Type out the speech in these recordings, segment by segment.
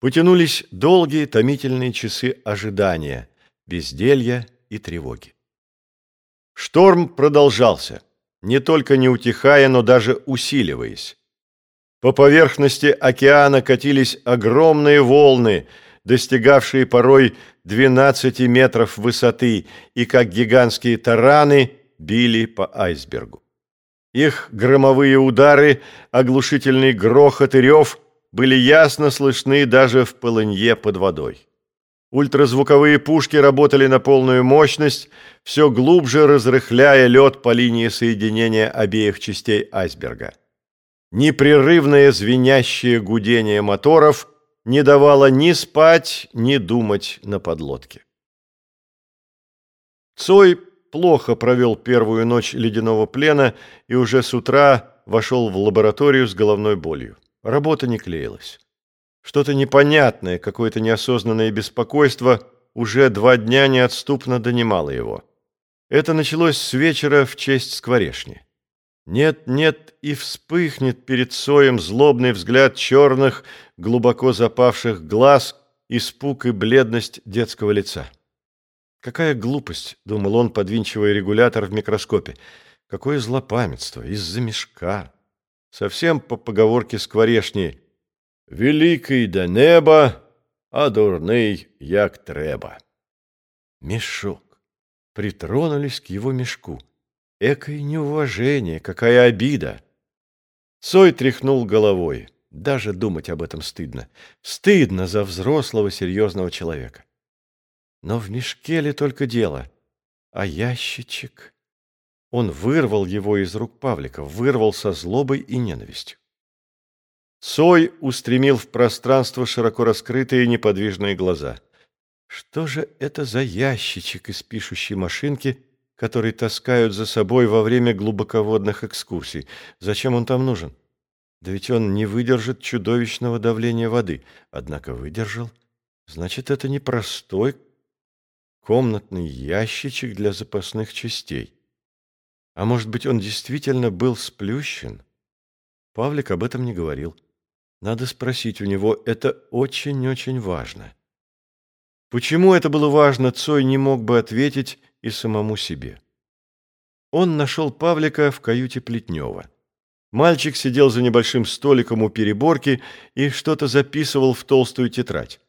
Потянулись долгие томительные часы ожидания, безделья и тревоги. Шторм продолжался, не только не утихая, но даже усиливаясь. По поверхности океана катились огромные волны, достигавшие порой 12 метров высоты, и как гигантские тараны били по айсбергу. Их громовые удары, оглушительный грохот и рев были ясно слышны даже в полынье под водой. Ультразвуковые пушки работали на полную мощность, все глубже разрыхляя лед по линии соединения обеих частей айсберга. Непрерывное звенящее гудение моторов не давало ни спать, ни думать на подлодке. Цой плохо провел первую ночь ледяного плена и уже с утра вошел в лабораторию с головной болью. Работа не клеилась. Что-то непонятное, какое-то неосознанное беспокойство уже два дня неотступно донимало его. Это началось с вечера в честь скворешни. Нет-нет, и вспыхнет перед Соем злобный взгляд черных, глубоко запавших глаз, испуг и бледность детского лица. «Какая глупость!» — думал он, подвинчивая регулятор в микроскопе. «Какое злопамятство! Из-за мешка!» Совсем по поговорке скворешни Великий до неба, а дурний, як треба. Мешок. Притронулись к его мешку. Экое неуважение, какая обида. Сой тряхнул головой. Даже думать об этом стыдно. Стыдно за взрослого серьезного человека. Но в мешке ли только дело? А ящичек? Он вырвал его из рук Павлика, вырвал со злобой и ненавистью. Сой устремил в пространство широко раскрытые неподвижные глаза. Что же это за ящичек из пишущей машинки, который таскают за собой во время глубоководных экскурсий? Зачем он там нужен? Да ведь он не выдержит чудовищного давления воды. Однако выдержал. Значит, это не простой комнатный ящичек для запасных частей. А может быть, он действительно был сплющен? Павлик об этом не говорил. Надо спросить у него, это очень-очень важно. Почему это было важно, Цой не мог бы ответить и самому себе. Он нашел Павлика в каюте Плетнева. Мальчик сидел за небольшим столиком у переборки и что-то записывал в толстую тетрадь.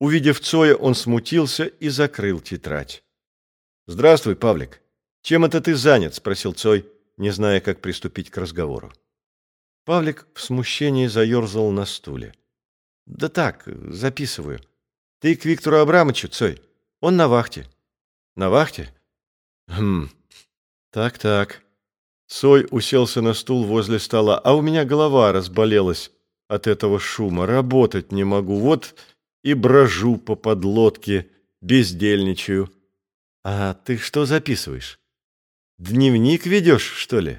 Увидев Цоя, он смутился и закрыл тетрадь. «Здравствуй, Павлик. Чем это ты занят?» – спросил Цой, не зная, как приступить к разговору. Павлик в смущении заерзал на стуле. «Да так, записываю. Ты к Виктору Абрамовичу, Цой. Он на вахте». «На вахте?» «Хм, так-так». Цой уселся на стул возле стола, а у меня голова разболелась от этого шума. Работать не могу. Вот и брожу по подлодке, бездельничаю. А ты что записываешь? Дневник ведешь, что ли?»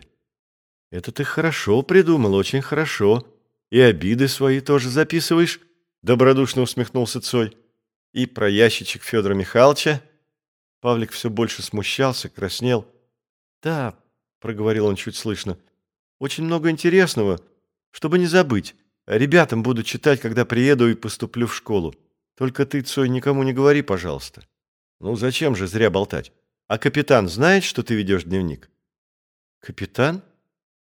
Это ты хорошо придумал, очень хорошо. И обиды свои тоже записываешь, добродушно усмехнулся Цой. И про ящичек Федора Михайловича. Павлик все больше смущался, краснел. Да, проговорил он чуть слышно. Очень много интересного, чтобы не забыть. Ребятам буду читать, когда приеду и поступлю в школу. Только ты, Цой, никому не говори, пожалуйста. Ну, зачем же зря болтать? А капитан знает, что ты ведешь дневник? Капитан?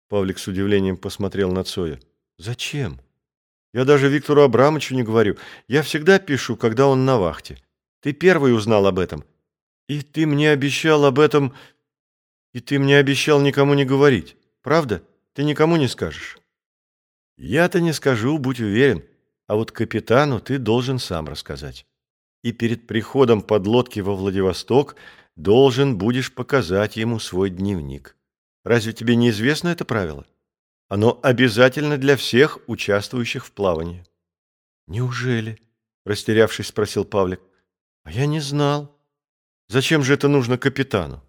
Павлик с удивлением посмотрел на Цоя. «Зачем? Я даже Виктору Абрамовичу не говорю. Я всегда пишу, когда он на вахте. Ты первый узнал об этом. И ты мне обещал об этом... И ты мне обещал никому не говорить. Правда? Ты никому не скажешь?» «Я-то не скажу, будь уверен. А вот капитану ты должен сам рассказать. И перед приходом подлодки во Владивосток должен будешь показать ему свой дневник». Разве тебе не известно это правило? Оно обязательно для всех участвующих в плавании. Неужели? Растерявшись, спросил Павлик. А я не знал. Зачем же это нужно капитану?